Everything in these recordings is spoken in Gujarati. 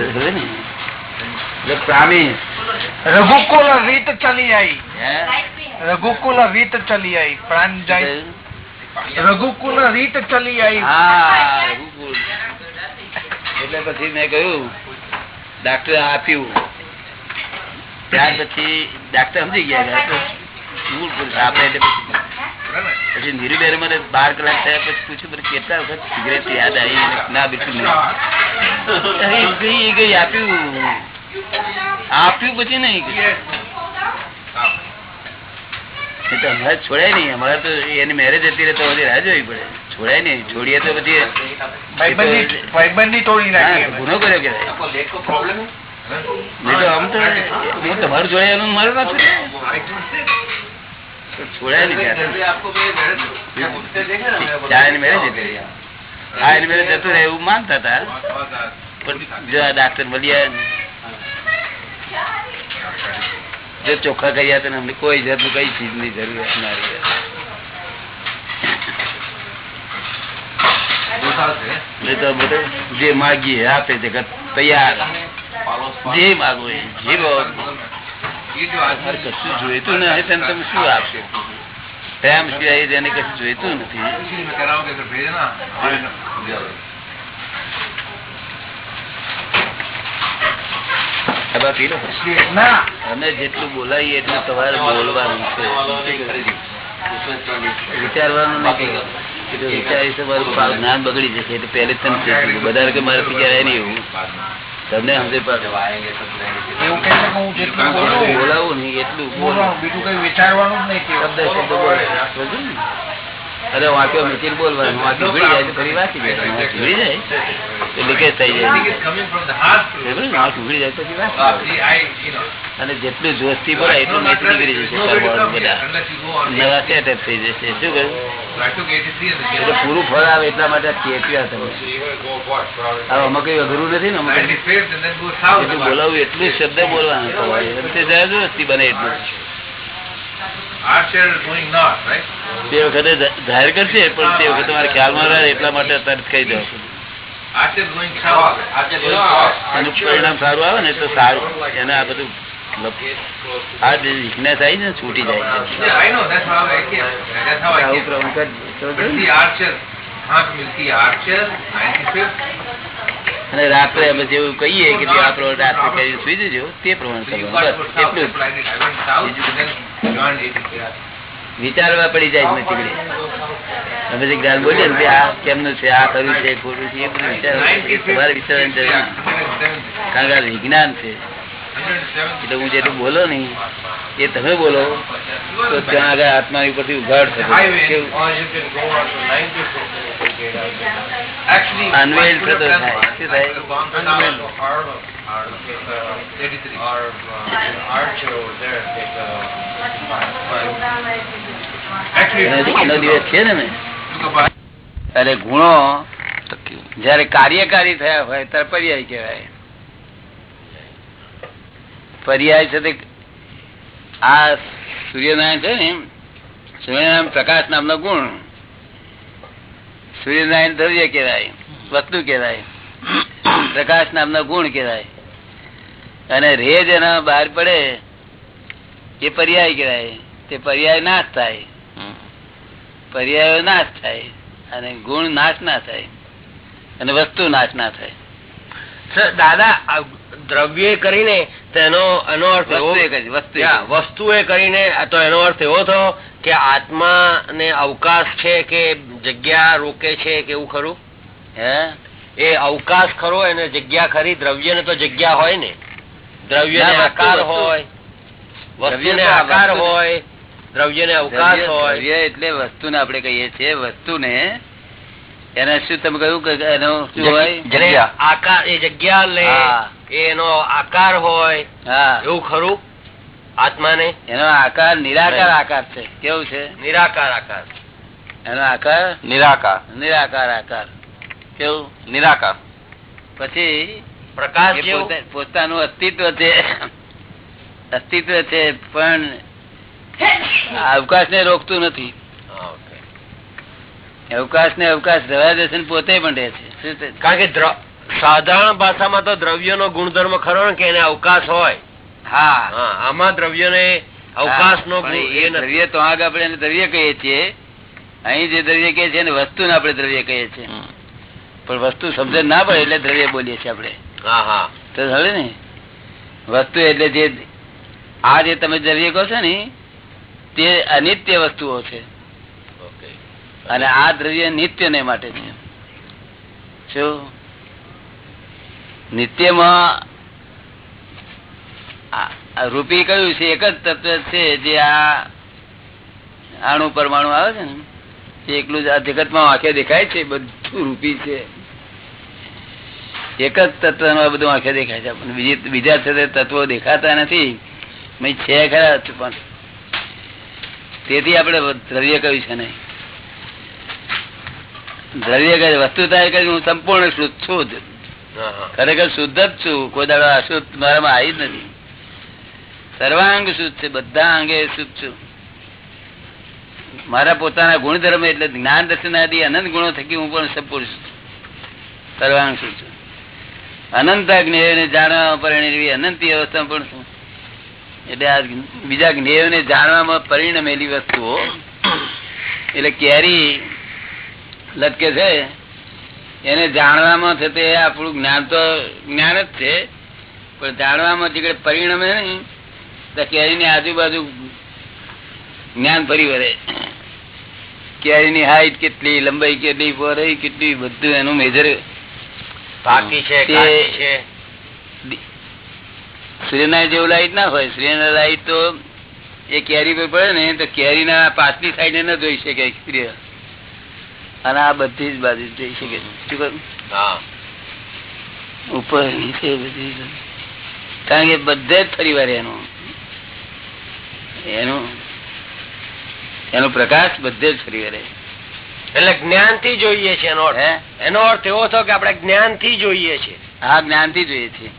ને? એટલે રઘુકુલ રીત ચલી આઈ. રઘુકુલ રીત ચલી આઈ. પ્રાણ જાય. રઘુકુલ રીત ચલી આઈ. હા રઘુકુળ. એટલે પછી મેં કહ્યું ડાક્ટર આપ્યું. ત્યાર પછી ડાક્ટર સમજી ગયા. કે આ તો મૂળ પુરુષ આપે એટલે પછી પછી મને બાર કલાક થયા પછી પૂછ્યું "પણ કેટલા વખત સિગરેટ યાદ આવી? ના બિલકુલ નહીં. ગઈ ગઈ આપ્યું. આપ્યું પછી નહીં અમારે છોડાય નહીં. અમારે તો એની મેરેજ હતી તો બધી રાહ જોવી પડે. છોડાય નહીં. છોડીએ તો બધી ગુનો કર્યો કે નહીં તો આમ તો હું. તમારું એનું મારું ના છોડાય હા એની જતું રહે એવું માનતા હતા. પણ જો આ ડાક્ટર મળ્યા જો ચોખ્ખા કર્યા તો અમને કોઈ જાતનું કઈ ચીજની જરૂર ના રહે જે માગીએ આપે જગત તૈયાર. જે માગો એ જે બાબત તમારે કશું જોઈતું ના તેને તમે શું આપશો? પ્રેમ સિવાય તેને કશું જોઈતું નથી. અમે જેટલું બોલાવીએ એટલું તમારે બોલવાનું છે. વિચારવાનું નથી વિચારી તમારું જ્ઞાન બગડી જશે. એટલે પહેલે જ તમે બધા કે મારે વિચારાય નહીં એવું. તમને સમજે બોલાવું નહીં એટલું બોલો. બીજું કઈ વિચારવાનું જ નહીં શબ્દ શબ્દ બોલે? અરે વાંક્યો મૂકીને બોલવાનું વાંક્યો ભીડી જાય તો ફરી વાંચી જાય વાંક્યો જાય. તો લીકેજ થઈ જાય. પછી વાંચી અને જેટલું જોશથી બોલાય એટલું મેથી નીકળી જશે કરવાનું બધા. નવા સેટ થઈ જશે. શું કહ્યું? એટલે પૂરું ફળ આવે એટલા માટે ચેપ્યા તમે. હવે અમે કઈ અઘરું નથી ને? અમે બોલાવું એટલું શબ્દ બોલવાનું તમારે. જાય જોશથી બને એટલું. તે વખતે જાહેર કરશે પણ તે વખતે તમારે ખ્યાલમાં રહે એટલા માટે તરત કહી દઉં. એનું પરિણામ સારું આવે ને તો સારું. એને આ બધું આ જે વીકનેસ આવી ને છૂટી જાય છે. આવું પ્રમાણ કરજો. અને રાત્રે અમે જેવું કહીએ કે આ પ્રમાણે રાત્રે કરી સુઈ જજો તે પ્રમાણે કરવાનું. એટલું. વિચારવા પડી જાય છે તીકડે તમે જે જ્ઞાન બોલીએ ને આ કેમનું છે આ ખરું છે ખોટું છે એ બધું વિચારવા એ તમારે વિચારવાની જરૂર કારણ કે આ વિજ્ઞાન છે એટલે હું જેટલું બોલો નહીં એ તમે બોલો તો ત્યાં આગળ આત્મા ઉપરથી ઉઘાડ થતો? Unveiled થતો થાય. શું થાય? છે ને ને અરે ગુણો જયારે કાર્યકારી થયા હોય ત્યારે પર્યાય કહેવાય. પર્યાય છે તે આ સૂર્યનારાયણ છે ને સૂર્યનારાયણ પ્રકાશ નામનો ગુણ. સૂર્યનારાયણ દ્રવ્ય કહેવાય વસ્તુ કહેવાય. પ્રકાશ નામનો ગુણ કહેવાય. અને રેજ એના બહાર પડે એ પર્યાય કહેવાય. તે પર્યાય નાશ થાય. પર્યાયો નાશ થાય અને ગુણ નાશ ના થાય અને વસ્તુ નાશ ના થાય. દાદા દ્રવ્ય કરીને તેનો એનો અર્થ એવો વસ્તુ એ કરીને આ તો એનો અર્થ એવો થયો કે આત્મા ને અવકાશ છે કે જગ્યા રોકે છે કે એવું ખરું? હે? એ અવકાશ ખરો એને જગ્યા ખરી દ્રવ્ય ને તો જગ્યા હોય ને. દ્રવ્ય ને આકાર હોય વસ્તુ ને આકાર હોય દ્રવ્ય ને અવકાશ હોય. દ્રવ્ય એટલે વસ્તુને આપડે કહીએ છીએ વસ્તુને. એને શું તમે કહ્યું કે એનો શું હોય? આકાર એ જગ્યા લે એનો આકાર હોય હા. એવું ખરું? આત્માને? એનો આકાર નિરાકાર આકાર છે. કેવું છે? નિરાકાર આકાર. એનો આકાર? નિરાકાર. નિરાકાર આકાર. કેવું? નિરાકાર. પછી પ્રકાશ પોતાનું અસ્તિત્વ છે. અસ્તિત્વ છે પણ અવકાશ ને રોકતું નથી. અવકાશ ને અવકાશ રહેવા દેશે ને પોતે પણ રહે છે. કારણ કે સાધારણ ભાષામાં તો દ્રવ્યનો ગુણધર્મ ખરો ને કે એને અવકાશ હોય. હા. આમાં દ્રવ્યને અવકાશ નો દ્રવ્ય તો આગળ આપણે એને દ્રવ્ય કહીએ છીએ. અહીં જે દ્રવ્ય કહીએ છીએ વસ્તુ આપણે દ્રવ્ય કહીએ છીએ. પણ વસ્તુ સમજણ ના પડે એટલે દ્રવ્ય બોલીએ છીએ આપણે. હા તો સમજે ને? વસ્તુ એટલે જે આ જે તમે જરીએ કહો છો ને તે અનિત્ય વસ્તુઓ છે. અને આ દ્રવ્ય નિત્ય ને માટે છે. શું નિત્યમાં રૂપી કયું છે? એક જ તત્વ છે જે આ અણુ પરમાણુ આવે છે ને એકલું જ આ જગતમાં આંખે દેખાય છે બધું રૂપી છે. એક જ તત્વ બધું આંખે દેખાય છે. બીજી બીજા છે તત્વો દેખાતા નથી. છે ખરા પણ તેથી આપણે દ્રવ્ય કહ્યું છે નહીં દ્રવ્ય કહે વસ્તુતા એ કહ્યું હું સંપૂર્ણ શુદ્ધ છું જ. ખરેખર શુદ્ધ જ છું. કોઈ દાડો અશુદ્ધ મારામાં આવી જ નથી. સર્વાંગ શુદ્ધ છે બધા અંગે શુદ્ધ છું. મારા પોતાના ગુણધર્મ એટલે જ્ઞાન દર્શન આદિ અનંત ગુણો થકી હું પણ સંપૂર્ણ છું. સર્વાંગ શુદ્ધ છું. અનંત જ્ઞેયને જાણવામાં પરિણેલી અનંતી અવસ્થા પણ એટલે આ બીજા જ્ઞેયને જાણવામાં પરિણમેલી વસ્તુઓ. એટલે કેરી લટકે છે. એને જાણવામાં છે તે આપણું જ્ઞાન તો જ્ઞાન જ છે. પણ જાણવામાં જે પરિણમે નહીં, તો કેરીની આજુબાજુ જ્ઞાન ફરી વળે. કેરીની હાઈટ કેટલી, લંબાઈ કેટલી, પહોળાઈ કેટલી, બધું એનું મેજર સૂર્યનારાયણ જેવું લાઈટ ના હોય સૂર્યના લાઈટ તો એ કેરી પર પડે ને તો કેરીના પાછલી સાઈડે ન જોઈ શકે સ્ત્રી અને આ બધી જ બાજુ જોઈ શકે. શું ઉપર નીચે બધી. કારણ કે બધે જ ફરી વાર એનું એનું એનો પ્રકાશ બધે જ ફરી વળે એટલે જ્ઞાનથી જોઈએ છે એનો અર્થ. એનો અર્થ એવો થયો કે આપણે જ્ઞાનથી જોઈએ છે. હા જ્ઞાનથી જોઈએ છે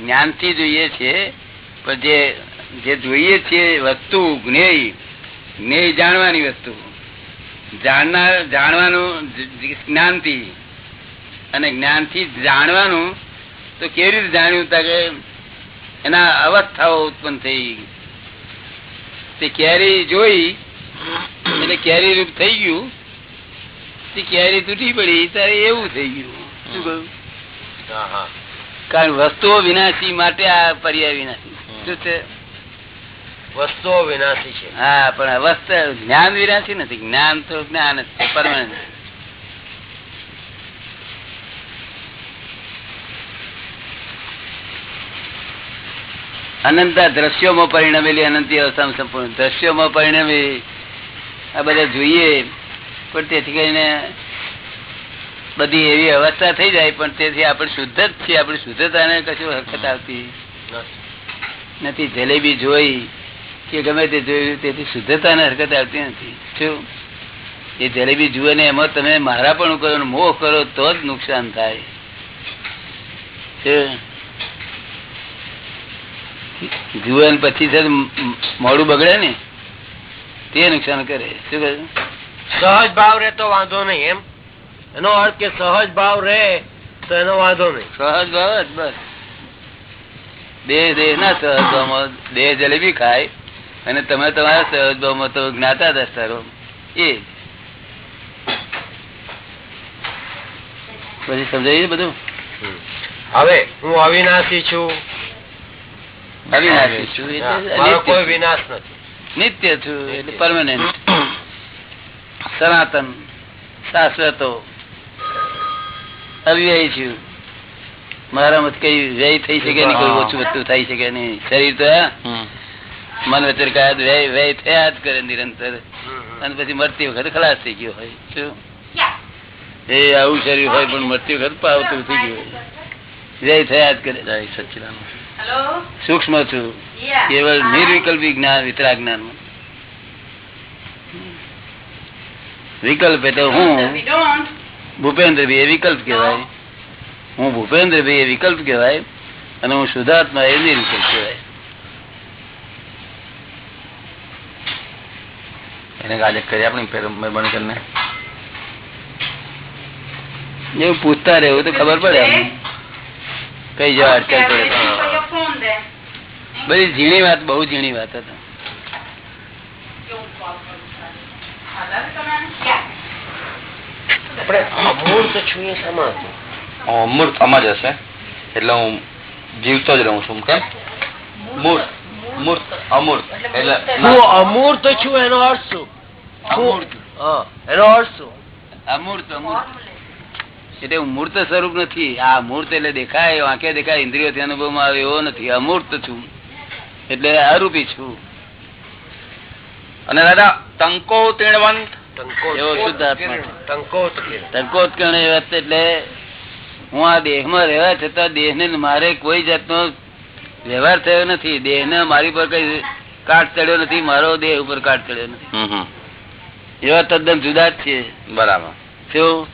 જ્ઞાનથી જોઈએ છે પણ જે જે જોઈએ છે વસ્તુ જ્ઞેય. જ્ઞેય જાણવાની વસ્તુ. જાણનાર જાણવાનું જ્ઞાનથી અને જ્ઞાનથી જાણવાનું તો કેવી રીતે જાણ્યું તા કે એના અવસ્થાઓ ઉત્પન્ન થઈ તે કેરી જોઈ એટલે કેરી રૂપ થઈ ગયું. કેરી તૂટી પડી ત્યારે એવું થઈ ગયું. શું કહ્યું કારણ વસ્તુઓ વિનાશી માટે આ પર્યાય વિનાશી. શું છે? વસ્તુઓ વિનાશી છે. હા પણ વસ્તુ જ્ઞાન વિનાશી નથી. જ્ઞાન તો જ્ઞાન જ છે પરમાનન્ટ અનંતા દ્રશ્યોમાં પરિણમેલી અનંતી અવસ્થામાં સંપૂર્ણ. દ્રશ્યોમાં પરિણમેલી આ બધા જોઈએ. પણ તેથી કરીને બધી એવી અવસ્થા થઈ જાય પણ તેથી આપણે શુદ્ધ જ છીએ. આપણી શુદ્ધતાને કશું હરકત આવતી નથી. જલેબી જોઈ કે ગમે તે જોયું તેથી શુદ્ધતાને હરકત આવતી નથી. શું? એ જલેબી જુએ ને એમાં તમે મારા પણ કરો મોહ કરો તો જ નુકસાન થાય? જુએ પછી મોડું બગડે ને તે નુકસાન કરે. શું કહે સહજ ભાવ રે તો વાંધો નહીં એમ? એનો અર્થ કે સહજ ભાવ રે તો એનો વાંધો નહીં. સહજ ભાવ જ બસ. દેહ દેહ ના સહજ ભાવમાં દેહ જલેબી ખાય અને તમે તમારા સહજ ભાવમાં તો જ્ઞાતા દસ્તારો એ. પછી સમજાયું બધું? હવે હું અવિનાશી છું. અવિનાશી છું. એટલે કોઈ વિનાશ નથી. નિત્ય છું એટલે પરમાનન્ટ સનાતન શાશ્વતો અવ્યય છું. મારામાં કઈ વ્યય થઈ શકે નહીં કોઈ ઓછું વધતું થઈ શકે નહીં. શરીર તો મન વચર કયા વ્યય વ્યય થયા જ કરે નિરંતર. અને પછી મરતી વખત ખલાસ થઈ ગયો હોય શું? એ આવું શરીર હોય પણ મરતી વખત પાવતું થઈ ગયું વ્યય થયા જ કરે. જાય સચિદાન સૂક્ષ્મ છું. કેવળ નિર્વિકલ્પી જ્ઞાન વિતરા જ્ઞાન વિકલ્પ એટલે હું ભૂપેન્દ્રભાઈ એ વિકલ્પ કહેવાય. હું ભૂપેન્દ્રભાઈ એ વિકલ્પ કહેવાય અને હું શુદ્ધાત્મા એ નિર્વિકલ્પ કહેવાય. એને ગાજક કરી આપણી મહેરબાની કરીને એવું પૂછતા રહેવું તો ખબર પડે. કઈ જવા અડચણ પડે બધી ઝીણી વાત બહુ ઝીણી વાત હતી. આપણે અમૂર્ત છીએ શામાં હતું? મૂર્ત આમાં જ હશે. એટલે હું જીવતો જ રહું છું કેમ? મૂર્ત મૂર્ત અમૂર્ત. એટલે હું અમૂર્ત છું એનો અર્થ શું? અમૂર્ત. એનો અર્થ શું? અમૂર્ત અમૂર્ત. એટલે હું મૂર્ત સ્વરૂપ નથી. આ મૂર્ત એટલે દેખાય વાંકે દેખાય ઇન્દ્રિયોથી અનુભવમાં આવે એવો નથી. અમૂર્ત છું. એટલે અરૂપી છું. અને દાદા તંકો તીણવંત એવો શુદ્ધ આત્મા છે. ટંકોત કે. તર્કોત્કર્ણ એ વાત એટલે હું આ દેહમાં રહેવા છતાં દેહને મારે કોઈ જાતનો વ્યવહાર થયો નથી. દેહને મારી પર કઈ કાટ ચડ્યો નથી. મારો દેહ ઉપર કાટ ચડ્યો નથી. એવા તદ્દન જુદા જ છે બરાબર. શું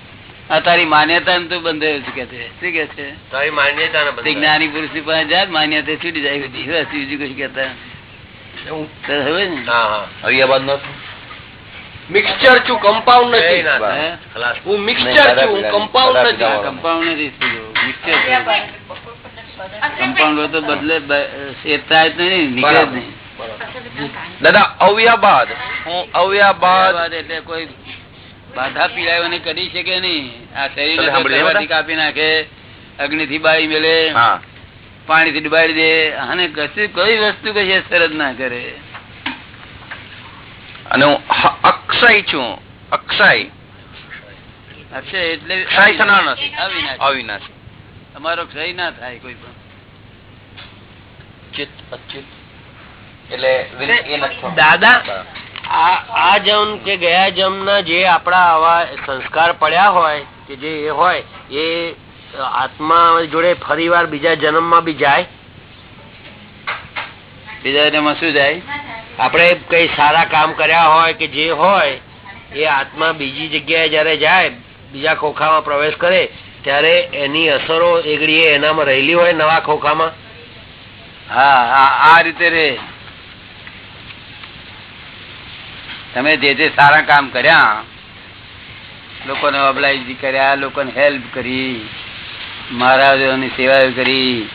આ તારી માન્યતા તું બંધાયું છે કે છે? શું કે છે? તારી માન્યતા જ્ઞાની પુરુષની પાસે જાય માન્યતા છૂટી જાય. બીજું કશું કેતા હવે ને? હા હા. હરિયાબાદ નો મિક્સચર છું કમ્પાઉન્ડ નથી. હે? મિક્સચર છું હું કમ્પાઉન્ડ નથી. કમ્પાઉન્ડ નથી મિક્સચર કમ્પાઉન્ડ તો બદલે થાય જ નહીં નીકળે જ નહીં. દાદા અવ્યાબાદ. હું અવ્યાબાદ. એટલે કોઈ બાધા પીડાવાની કરી શકે નહીં. આ શરીર? કાપી નાખે અગ્નિ થી બાળી મેલે પાણી થી ડુબાડી દે. અને કશું કોઈ વસ્તુ કઈ અસર જ ના કરે. અને હું અક્ષય છું. અક્ષય. અક્ષય એટલે ક્ષય થનાર નથી અવિનાશી. અવિનાશી. તમારો ક્ષય ના થાય કોઈ પણ. ચિત્ત અચ્યુત. એટલે વિન- એ નથી થતું. દાદા આ આ જન્મ કે ગયા જન્મના જે આપણા આવા સંસ્કાર પડ્યા હોય કે જે એ હોય એ આત્મા જોડે ફરીવાર બીજા જન્મમાં બી જાય? બીજા જન્મ શું જાય? આપણે કઈ સારા કામ કર્યા હોય કે જે હોય, એ આત્મા બીજી જગ્યાએ જયારે જાય, બીજા ખોખામાં પ્રવેશ કરે, ત્યારે એની અસરો એગડીએ એનામાં રહેલી હોય નવા ખોખામાં? હા, આ રીતે રે. તમે જે જે સારા કામ કર્યા, લોકોને ઓબ્લાઇઝ કર્યા, લોકોને હેલ્પ કરી, મહારાજોની સેવા કરી,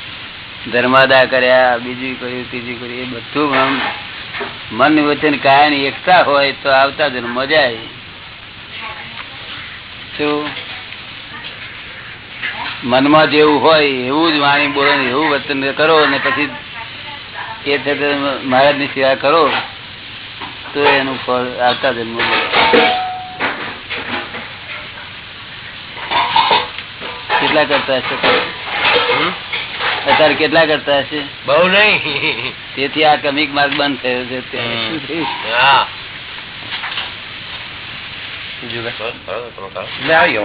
ધર્માદા કર્યા, બીજું કર્યું ત્રીજું કર્યું એ બધું મન વચન કાયાની એકતા હોય તો આવતા જ મજા આવી. મનમાં જેવું હોય એવું જ વાણી બોલો એવું વર્તન કરો ને પછી એ છે મહારાજની સેવા કરો તો એનું ફળ આવતા જન્મ કેટલા કરતા હશે અત્યારે કેટલા કરતા હશે? બહુ નહીં. તેથી આ કમિક માર્ગ બંધ થયો છે.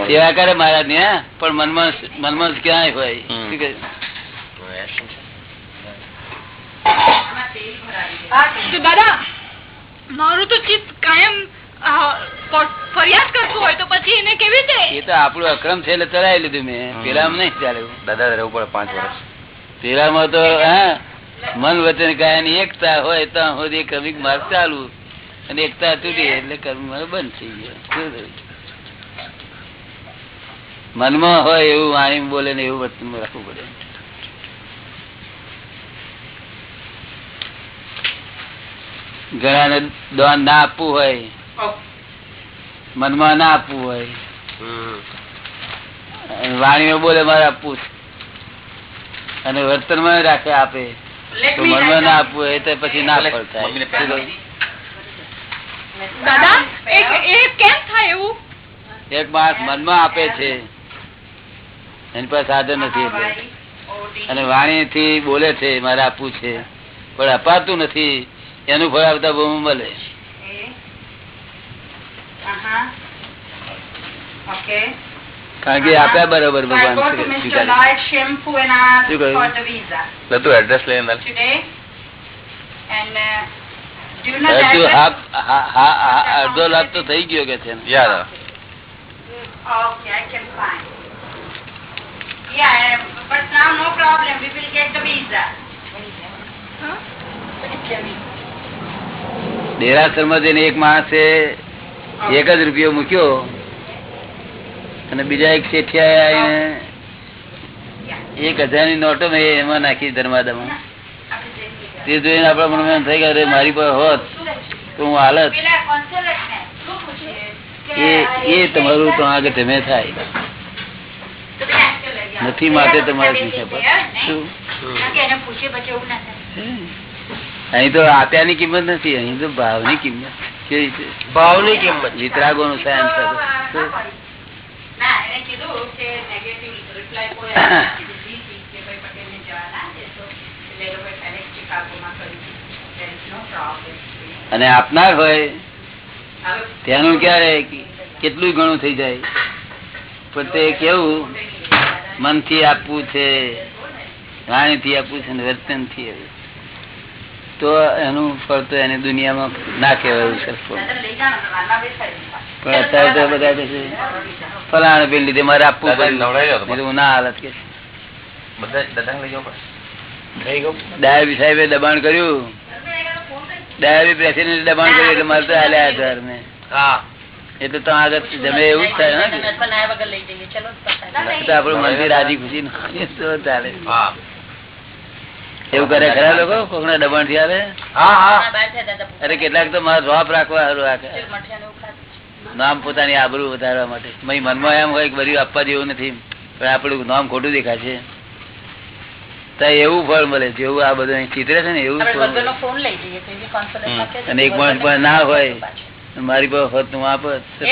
સેવા કરે મહારાજની પણ મનમાં મનમાં ક્યાંય હોય? દાદા મારું તો ચિત્ત કાયમ ફરિયાદ કરતું હોય તો પછી એને કેવી એ રીતે તો આપણું અક્રમ છે એટલે ચલાવી લીધું મેં. પેલા નહીં ચાલે. દાદા રહેવું પડે પાંચ વર્ષ. પેલામાં તો હા? મન વચન કાયાની એકતા હોય ત્યાં સુધી ક્રમિક માર્ગ ચાલુ. અને એકતા તૂટી એટલે કર્મ બંધ થઈ ગયો. મનમાં હોય એવું વાણી બોલે ને એવું વર્તન રાખવું પડે. ઘણાને દાન ના આપવું હોય. મનમાં ના આપવું હોય. વાણીઓ બોલે મારે આપવું અને વર્તનમાં રાખે આપે. તો મનમાં ના આપવું એ તો પછી ના ફળ થાય એક માણસ મનમાં આપે છે. એની પાસે સાધન નથી એટલે. અને વાણી થી બોલે છે મારે આપવું છે. પણ અપાતું નથી. એનું ફળ આવતા બહુ મળે. કારણ કે આપ્યા બરોબર ભગવાન સ્વીકારે. shampoo and ask You go. for the visa એટલે તું એડ્રેસ લઈને આવ. today. And uh, do you know હવે the તું address? હા- હા- હા- હા- અડધો લાભ તો થઈ ગયો કે છે ને. યાદ આવે. Okay, I can find. Yeah, um, but now no problem. We will get the visa. દેરાસરમાં જઈને એક માણસે એક જ રૂપિયો મૂક્યો અને બીજા એક શેઠિયા આવીને એક હજારની નોટો મેં એમાં નાખી ધર્માદામાં. તે જોઈને આપણા મનમાં થઈ ગયા મારી પાસે હોત તો હું હાલત ને એ તમારું તો આગળ તમે થાય. નથી માટે તમારે ના અહીં તો આપ્યાની કિંમત નથી અહીં તો ભાવની કિંમત. કેવી છે ભાવની કિંમત. વિતરાગો નું સાયન્સ ના એને કીધું કે નેગેટિવ રિપ્લાય કોઈ આપી દીધી હતી કે ભાઈ પટેલને જવા ના દેશો એટલે એ લોકોએ direct કર્યું. There is no problem. અને આપનાર હોય તેનું ક્યારે કેટલું ઘણું થઈ જાય પણ તે કેવું મનથી આપવું છે વાણીથી આપવું છે વર્તનથી. તો એનું ફળ તો એને દુનિયામાં ના કહેવાયું છે પણ અત્યારે તો બધા કહે છે ફલાણે લીધે મારે આપવું હું ના હાલત કે બધા દાદાને લઈ જાઓ પડે. થઈ ગયું. ડાયાબી સાહેબે દબાણ કર્યું. ડાયાબી પ્રેસિડેન્ટ દબાણ કર્યું એટલે મારે તો હાલ્યા હતા ને એટલે તો આગળ જમે એવું જ થાય ને. આપડે આપણું મનથી રાજી ખુશી તો ચાલે. હા. એવું કરે ખરા લોકો? કોકના દબાણથી આવે? હા હા. અરે કેટલાક તો મારા જવાબ રાખવા સારું રાખે. નામ પોતાની આબરૂ વધારવા માટે. મનમાં એમ હોય કે બધું આપવા જેવું નથી. પણ આપણું નામ ખોટું દેખાશે એવું ફળ મળે. જેવું આ બધું ચિત્ર છે ને એવું એવી અને એક માણસ પણ ના હોય. મારી પાસે હોત તો આપત તો